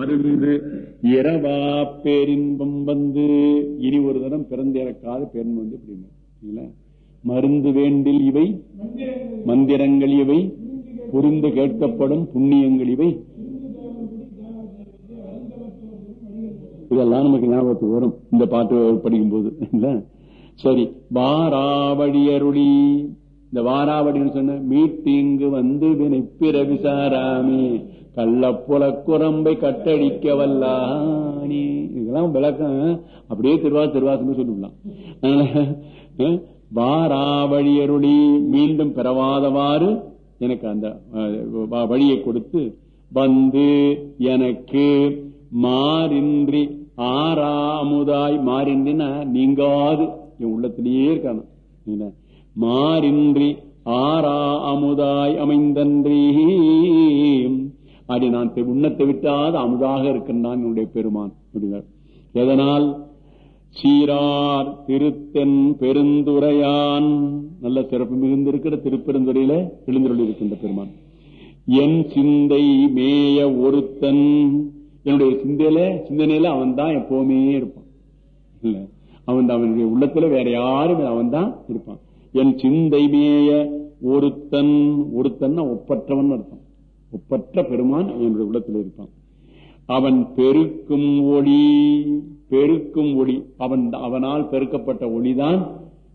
அருளிது இரவா பேரின்பம் வந்து இனி ஒரு தரம் பிறந்து இறக்காத பேரின்பம் வந்து இப்படின்னு மருந்து வேண்டில் இவை மந்திரங்கள் இவை புரிந்து கேட்கப்படும் புண்ணியங்கள் இவை. இதெல்லாம் நமக்கு ஞாபகத்துக்கு வரும். இந்த பாட்டு படிக்கும் போது இல்ல? சரி வாராவடியருளி இந்த வாராவடின்னு சொன்ன மீட்டிங்கு வந்து வினைப்பிற விசாராமே கள்ளப்புல குரம்பை கட்டடிக்க வல்லானி இதெல்லாம் விளக்கம். அப்படியே திருவா திருவாசமே சொல்லிவிடலாம். அதனால மீண்டும் பெறவாதவாறு எனக்கு அந்த வழியை கொடுத்து வந்து எனக்கு மாறின்றி ஆறாமுதாய் மாறின்றினா நீங்காது. என் உள்ளத்திலேயே இருக்கான? மாறின்றி ஆறா அமுதாய் அமைந்தன்றி. அப்படி நான் உண்ணத்தை விட்டாத அமுதாக இருக்கின்றான் என்னுடைய பெருமான் அப்படின்னார் எதனால்? சீரார் திருத்தென் பெருந்துரையான். நல்ல சிறப்பு மிகுந்திருக்கிற திருப்பெருந்துறையில எழுந்துள்ள இருக்கின்ற பெருமான். என் சிந்தை மேய ஒருத்தன். என்னுடைய சிந்தையில சிந்தனையில அவன் தான் எப்பவுமே இருப்பான். இல்ல அவன் அவனுடைய உள்ளத்துல வேற யாரும் அவன் தான் இருப்பான். என் சிந்தை மேய ஒருத்தன் ஒருத்தன் ஒப்பற்றவன் அர்த்தம். ஒப்பற்ற பெருமான் என்னுடைய உள்ளத்தில் இருப்பான். அவன் பெருக்கும் ஒளி பெருக்கும் ஒளி. அவன் அவனால் பெருக்கப்பட்ட ஒளிதான்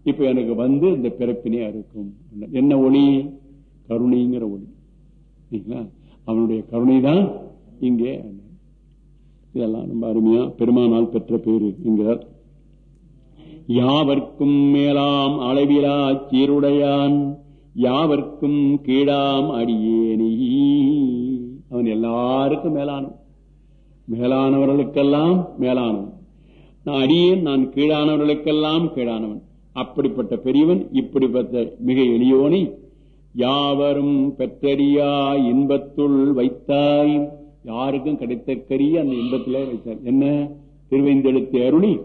இப்ப எனக்கு வந்து இந்த பிறப்பினே அறுக்கும் என்ன ஒளி? கருணைங்கிற ஒளி. அவனுடைய கருணை தான் இங்கே. இதெல்லாம் ரொம்ப அருமையா பெருமானால் பெற்ற பேரு என்கிறார். யாவர்க்கும் மேலாம் அளவிலா சீருடையான் யாவர்க்கும் கீழாம் அடியேனி. அவன் எல்லாருக்கும் மேலானவன். மேலானவர்களுக்கெல்லாம் மேலானவன். நான் அடியேன் நான் கீழானவர்களுக்கெல்லாம் கீழானவன். அப்படிப்பட்ட பெரியவன் இப்படிப்பட்ட மிக எளியோனை யாவரும் பெற்றடியா இன்பத்துள் வைத்தாய். யாருக்கும் கிடைத்தக்கரிய அந்த இன்பத்திலே வைத்தார். என்ன? திருவைந்தெழுத்து அருளி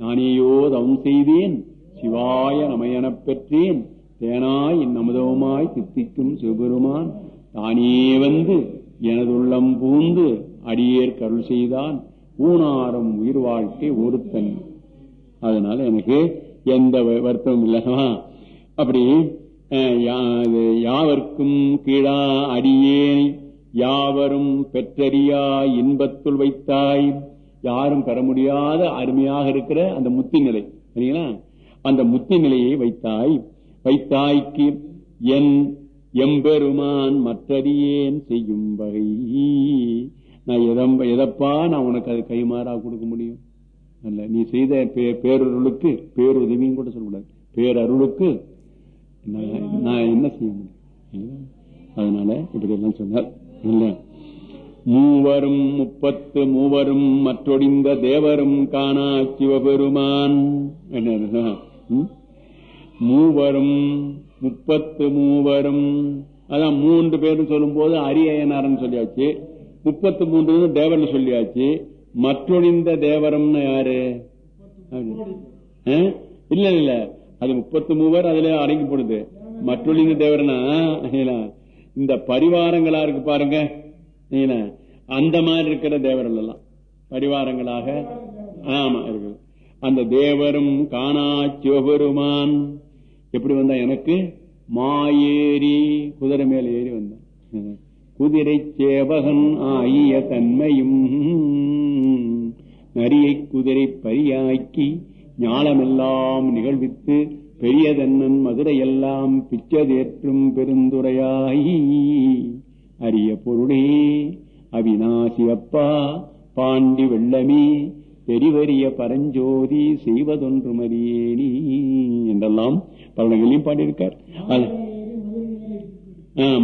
நானேயோ தவம் செய்தேன். சிவாய நமையனப் பெற்றேன். தேனாய் இந்நமுதவுமாய் தித்திக்கும் சிவபெருமான். தானே வந்து எனதுள்ளம் பூந்து அடியேர் கருள் செய்தான். ஊனாரம் உயிர் வாழ்க்கை ஒருத்தன். அதனால எனக்கு எந்த வருத்தமும் இல்லவா அப்படி யாவர்க்கும் கீழா அடியேன். யாவரும் பெற்றறியா இன்பத்துள் வைத்தாய். யாரும் பெற முடியாத அருமையாக இருக்கிற அந்த முத்தி நிலை. சரிங்களா? அந்த முத்தி நிலையை வைத்தாய். வைத்தாய்க்கு என் எம்பெருமான் மற்றடியேன் செய்யும் வகை. நான் எதம் எதப்பா நான் உனக்கு அது கைமாறா கொடுக்க முடியும்? அல்ல நீ செய்த பேரருளுக்கு பேருதவியும் கூட சொல்லக்கூடாது. பேரருளுக்கு நான் என்ன செய்ய முடியும்? அதனால இப்படி எல்லாம் சொன்னார். இல்லை? மூவரும் முப்பத்து மூவரும் மற்றொடிந்த தேவரும் காணா சிவபெருமான். என்ன மூவரும் முப்பத்து மூவரும் அதான் மூன்று பேரும் சொல்லும் போது அரியனாரன் சொல்லியாச்சு. முப்பத்து மூன்று தேவர்னு சொல்லியாச்சு. மற்றொழிந்த தேவரம்னு யாரு? இல்ல இல்ல அது முப்பத்து மூவர் அதுல அடங்கி போடுது. மற்றொழிந்த தேவரனா? இந்த பரிவாரங்களா இருக்கு பாருங்க. அந்த மாதிரி இருக்கிற தேவர்கள் எல்லாம் பரிவாரங்களாக ஆமா இருக்கு அந்த தேவரும் காணா சிவபெருமான் எப்படி வந்தா எனக்கு? மாயேறி குதிரை மேல ஏறி வந்தான். குதிரை சேவகன் ஆகிய தன்மையும் நரியை குதிரை பரியாக்கி ஞாலமெல்லாம் நிகழ்வித்து பெரியதன்னன் மதுரையெல்லாம் பிச்சதேற்றும் பெருந்துரையாயி அரிய பொருளே. அவிநாசி அப்பா பாண்டி வெள்ளமே பெரிவரிய பரஞ்சோதி செய்வதொன்று மறியேனி என்றெல்லாம் பலனைகளையும் பாடியிருக்கார்.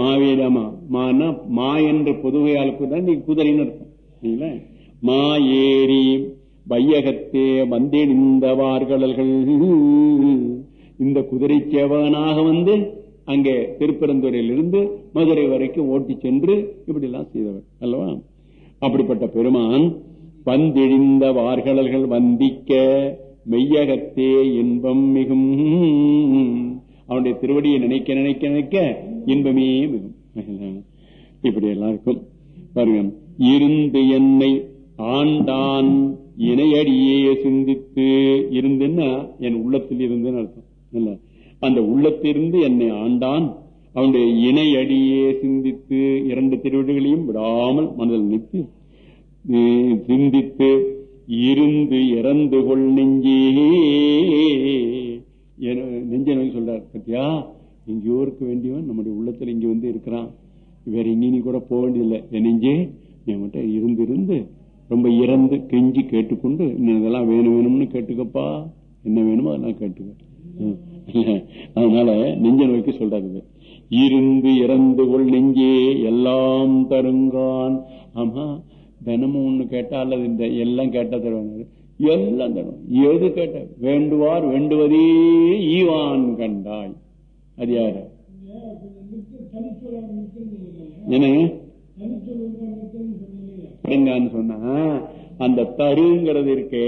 மாவேலி ஆமா. மானா மா என்று பொதுவையால் நீ குதிரைன்னு அர்த்தம். மா ஏறி வையகத்தே வந்தெழுந்தவார்களல்கள் இந்த குதிரை சேவகனாக வந்து அங்கே திருப்பெருந்துறையிலிருந்து மதுரை வரைக்கும் ஓட்டி சென்று இப்படி எல்லாம் செய்தவர். அல்லவா? அப்படிப்பட்ட பெருமான் வந்தெழிந்த வார்களல்கள் வந்திக்க மெய்யகத்தே இன்பம் மிகும். அவனுடைய திருவடியை நினைக்க நினைக்க நினைக்க இன்பமே மிகும். இப்படி எல்லாம் இருக்கும். பாருங்க இருந்து என்னை ஆண்டான் இணையடியே சிந்தித்து இருந்துன்னா? என் உள்ளத்தில் இருந்துன்னு அர்த்தம். இல்ல அந்த உள்ளத்திலிருந்து என்னை ஆண்டான். அவனுடைய இணையடியே சிந்தித்து இரண்டு திருவிடுகளையும் விடாமல் மனதில் நிறுத்தி சிந்தித்து இருந்து இறந்து கொள் நெஞ்சே. நெஞ்ச நோய் சொல்றார் பத்தியா எங்கேயோ இருக்க வேண்டியவன் நம்முடைய உள்ளத்துல இங்க வந்து இருக்கிறான். வேற எங்கேயும் நீ கூட போக வேண்டியதில்லை. என் நெஞ்சே நீ மட்டும் இருந்து இருந்து ரொம்ப இறந்து கெஞ்சி கேட்டுக்கொண்டு இன்னும் இதெல்லாம் வேணும் வேணும்னு கேட்டுக்கப்பா. என்ன வேணுமோ அதெல்லாம் கேட்டுக்க. ம். அதனால நெஞ்ச நோய்க்கு சொல்றாரு இருந்து இறந்து கொள் நெஞ்சே எல்லாம் தருங்கான். ஆமா தினமும் ஒண்ணு கேட்டா அல்லது இந்த எல்லாம் கேட்டா தருவாங்க. எல்லாம் தரும். எது கேட்ட? வேண்டுவார் வேண்டுவதே ஈவான் கண்டாய். அது யாரு? என்ன? என்னன்னு சொன்னா? அந்த தருங்கிறது இருக்கே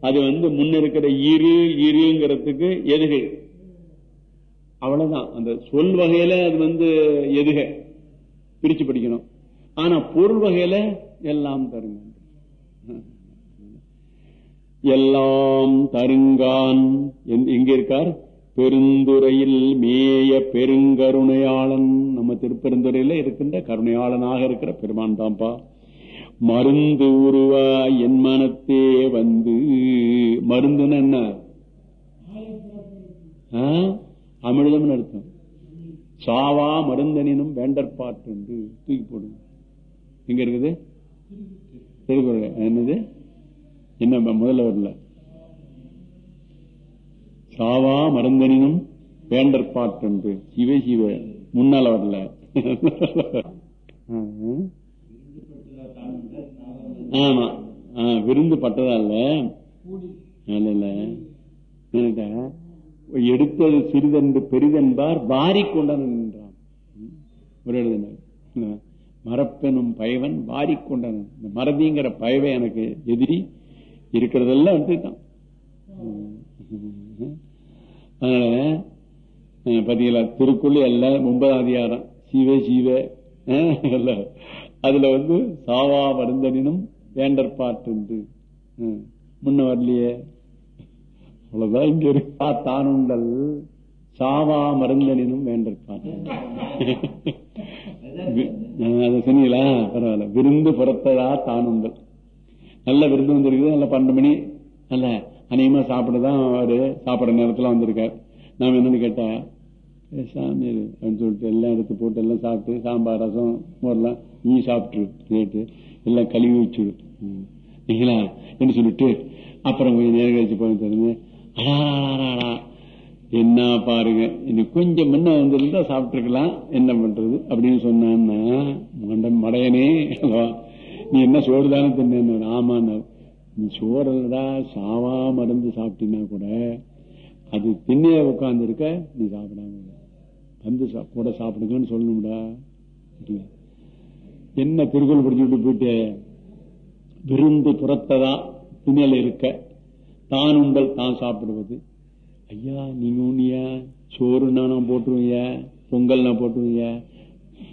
அது வந்து முன்ன இருக்கிற இரு இருங்கிறதுக்கு எதுகை. அவ்வளவுதான். அந்த சொல் வகையில அது வந்து எதுக. பிரிச்சு படிக்கணும். ஆனா பொருள் வகையில எல்லாம் தருங்க. எல்லாம் தருங்கான். என்- எங்க இருக்கார். பெருந்துறையில் மேய பெருங்கருணையாளன். நம்ம திருப்பெருந்துறையில இருக்கின்ற கருணையாளனாக இருக்கிற பெருமான் தான்ப்பா மருந்து உருவா என் மனத்தே வந்து. மருந்துன்னு என்ன ஆ? அர்த்தம். சாவா மருந்தனினும் வேண்டற்பாட்டு தூக்கி போடுங்க. எங்க இருக்குது? திருக்குறள். என்னது? என்ன முதல்ல வரல. சாவா மருந்தனினும் வேண்டற்பாட்டு சிவ சிவ முன்னால வரல. ஆமா. விருந்து பட்டதா இல்ல? இல்ல இல்ல. என்னடா, எடுத்தது சிறிதென்று பெரிதென்பார் வாரிக் கொண்டான் என்றான் ம். ஒரு எழுதினார் இல்ல, மரப்பெனும் பயவன் வாரிக் கொண்டான் இந்த மறதிங்கிற பயவை எனக்கு எதிரி இருக்கிறதெல்லாம் எடுத்துக்கிட்டான் ம். அதனால பாத்தீங்களா? திருக்குள்ளி எல்லாம் ஒன்பதாம் அதிகாரம். சிவ சிவ. அதுல வந்து சாவா வேண்டர் வேண்டற்பாட்டு முன்ன வரலையே. அவ்வளவுதான் இங்க இருக்கா தானுண்டல். சாவா மருந்தனினும் வேண்டற்பாட்டு அதை சொன்னீங்களா? பரவாயில்ல. விருந்து புறத்ததா தானுண்டல். நல்ல விருந்து வந்திருக்குது. நல்ல பன்னெண்டு மணி. நல்ல அநேகமா சாப்பிடதான் அவரு சாப்பிட நேரத்துல வந்திருக்காரு. நாம என்னன்னு கேட்டா சாமி அப்படின்னு சொல்லிட்டு எல்லாம் எடுத்து போட்டு எல்லாம் சாப்பிட்டு சாம்பார் ரசம் மோர்லாம் நீ சாப்பிட்டு கேட்டு எல்லாம் கழுவி வச்சு நீங்களா? இல்லைங்களா என்று சொல்லிட்டு அப்புறம் கொஞ்சம் நேரம் கழிச்சு போய் என்ன பாருங்க இன்னும் கொஞ்சம் முன்ன வந்திருந்தா சாப்பிட்டுருக்கலாம் என்ன பண்றது அப்படின்னு சொன்னான்னா மண்டன் மடையனே நீ என்ன சோறு தானே தின்னு ஆமாண்ணா நீ சோறுடா சாவா மருந்து சாப்பிட்டீங்கன்னா கூட அது திண்ணைய உட்கார்ந்து இருக்க நீ சாப்பிடாம வந்து சா- கூட சாப்பிடுங்கன்னு சொல்லணும்டா. என்ன திருக்குறள் படிச்சுட்டு போயிட்டு விருந்து புறத்ததா திண்ணையில இருக்க தான் உண்டல் தான் சாப்பிடுவது. ஐயா நீங்க உண்ணியா சோறுனா நான் போட்டுருவீங்க பொங்கல் நான் போட்டுருவீங்க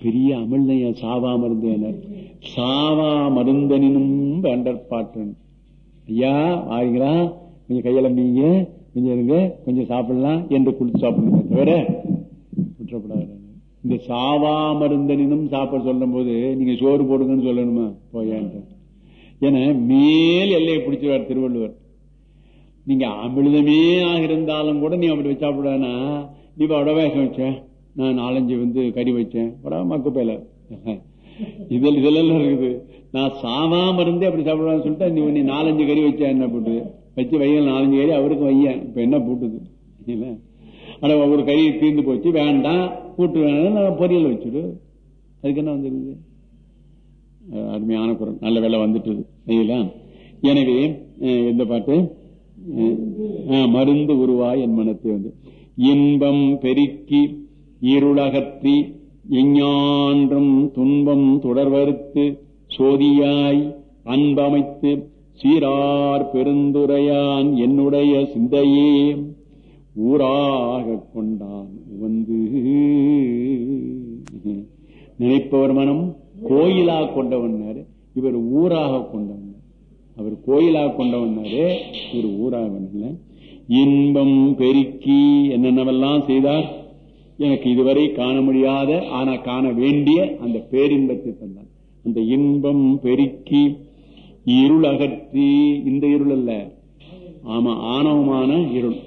பெரிய அமிழ்ந்தையா சாவா மருந்து சாவா மருந்தனினும் வேண்டற்பாட்டன் ஐயா வாரீங்களா நீங்க கையெழும்பீங்க கொஞ்சம் இருங்க கொஞ்சம் சாப்பிடலாம் என்று குளிச்சு சாப்பிடுங்க தவிர குற்றப்படாத இந்த சாவா மருந்தனும் சாப்பிட சொல்லும் போது நீங்க சோறு போடுங்கன்னு சொல்லணுமா? போயான்ட்டு. ஏன்னா மேல் எல்லையை பிடிச்சிருவார் திருவள்ளுவர். நீங்க அமிழ்தமே ஆகிருந்தாலும் கூட நீ அப்படி வச்சா நீ உடவேசம் வச்ச. நான் நாலஞ்சு வந்து கறி வச்சேன். வட மக்கப்பையில இதில் இதெல்லாம் இருக்குது. நான் சாவாம இருந்தே அப்படி சாப்பிடுவான்னு சொல்லிட்டு நீ நீ நாலஞ்சு கறி வச்சா என்ன போட்டு? வச்சு வையல் நாலஞ்சு கறி அவருக்கு வையன். இப்ப என்ன போட்டுது? இல்லை. ஆனா ஒரு கறி தீர்ந்து போச்சு வேண்டாம் கூட்டு வேணாம் நான் பொரியல் வச்சுடு. அதுக்கு என்ன வந்துருது அருமையான குரல். நல்ல வேலை வந்துட்டு சரிங்களா? எனவே இந்த பாட்டு மருந்து உருவாய் என் மனத்தை வந்து. இன்பம் பெருக்கி இருளகற்றி இஞ்ஞான்றும் துன்பம் தொடர்வறுத்து சோதியாய் அன்பமைத்து சீரார் பெருந்துரையான் என்னுடைய சிந்தையே. ஊராக கொண்டான் வந்து நினைப்பவர் மனம் கோயிலாக கொண்டவன்னாரு இவர் ஊராக கொண்டவன். அவர் கோயிலாக கொண்டவன்னாரு இவர் ஊராக கொண்டவன்ல. இன்பம் பெருக்கி என்னென்னவெல்லாம் செய்தார்? எனக்கு இதுவரை காண முடியாத ஆனா காண வேண்டிய அந்த பேரின்பத்தை தந்தார் அந்த இன்பம் பெருக்கி இருள் அகற்றி இந்த இருள் அல்ல. ஆமா ஆணவமான இருள்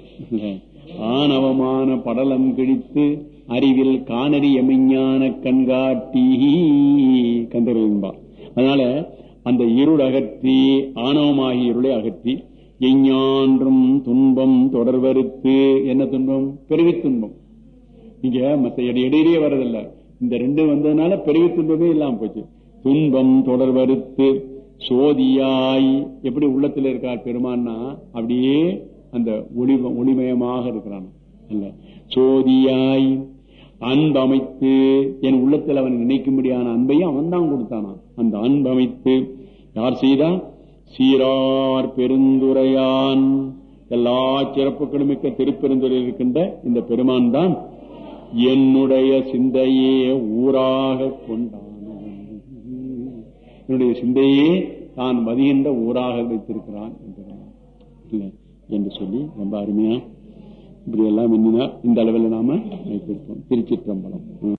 ஆணவமான படலம் கிழித்து அறிவில் காணறி எமைஞான கண்காட்டி கந்தர்வா அதனால அந்த இருள் அகற்றி ஆணவமாகிய இருளை அகற்றி எஞ்ஞான்றும் துன்பம் தொடர்வறுத்து என்ன துன்பம்? பெருவி துன்பம். நீங்க மத்த இட- இடையிலேயே வர்றதில்ல. இந்த ரெண்டு வந்ததுனால பெருவி துன்பமே இல்லாம போச்சு. துன்பம் தொடர்வறுத்து சோதியாய் எப்படி உள்ளத்துல இருக்கார் பெருமான்னா அப்படியே அந்த ஒளி ஒளிமயமாக இருக்கிறான். அல்ல. சோதியாய் அன்பு அமைத்து என் உள்ளத்தில் அவன் நினைக்கும்படியான அன்பையும் அவன் தான் கொடுத்தானா அந்த அன்பு அமைத்து யார் செய்தா? சீரார் பெருந்துரையான். எல்லா சிறப்புகளும் மிக்க திருப்பெருந்துறையில் இருக்கின்ற இந்த பெருமான் தான் என்னுடைய சிந்தையே ஊராக கொண்டான். என்னுடைய சிந்தையே தான் மதிகின்ற ஊராக வைத்திருக்கிறான். என்கிறான். என்று சொல்லி ரொம்ப அருமையா இப்படி எல்லாம் எண்ணினா இந்த அளவில் நாம வைத்திருப்போம். திருச்சிற்றம்பலம்.